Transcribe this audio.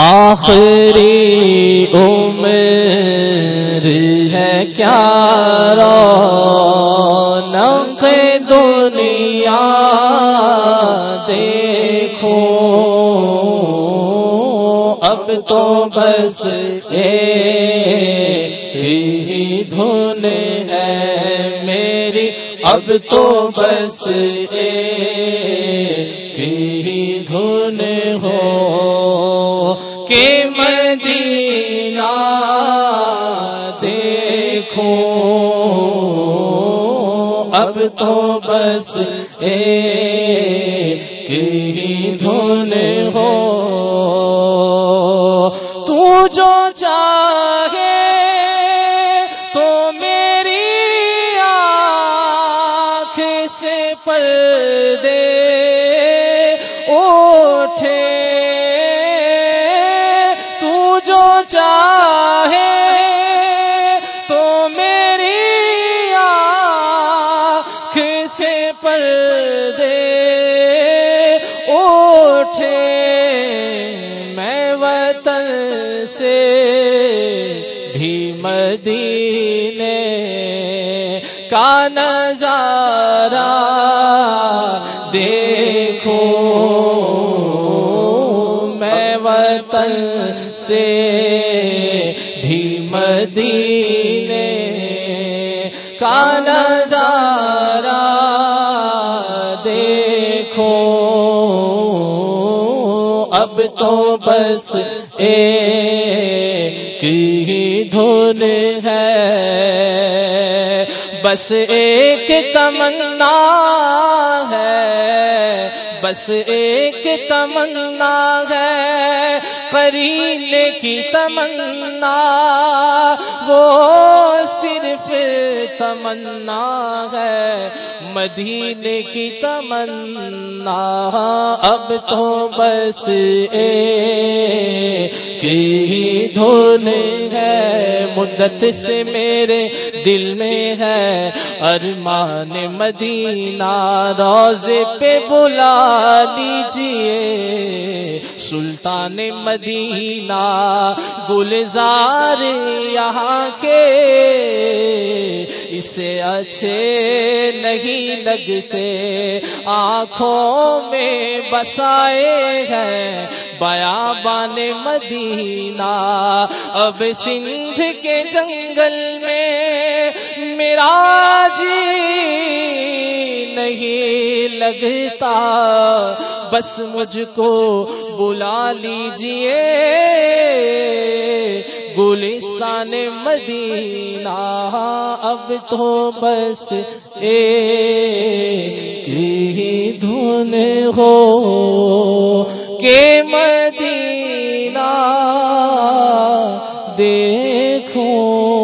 آخری عمر ہے کیا رونق دنیا دیکھو؟ اب تو بس ہی دھن ہے میری، اب تو بس ہی اب تو بس کی دھن ہو۔ تو جو چاہے تو پردے اٹھے میں وطن سے بھی مدینے کا نظارہ دیکھو میں وطن سے بھی مدینے کا نظارہ اب تو بس ایک ہی دھن ہے۔ بس ایک تمنا ہے۔ بس ایک تمنا ہے۔ کرینے کی تمنا، وہ صرف تمنا ہے۔ مدینے کی تمنا، اب تو بس کی دھن ہے۔ مدت سے میرے دل میں ہے۔ ارمان مدینہ، روزے پہ بلا لیجیے سلطان مدینہ، گلزار یہاں کے۔ اسے اچھے نہیں لگتے، آنکھوں میں بسائے ہیں۔ بیا بان مدینہ، اب سندھ کے جنگل میں میرا جی نہیں لگتا۔ بس مجھ کو بلا لیجیے۔ گلستان مدینہ، اب تو بس ایک ہی دھن ہو۔ کہ مدینہ، دیکھوں۔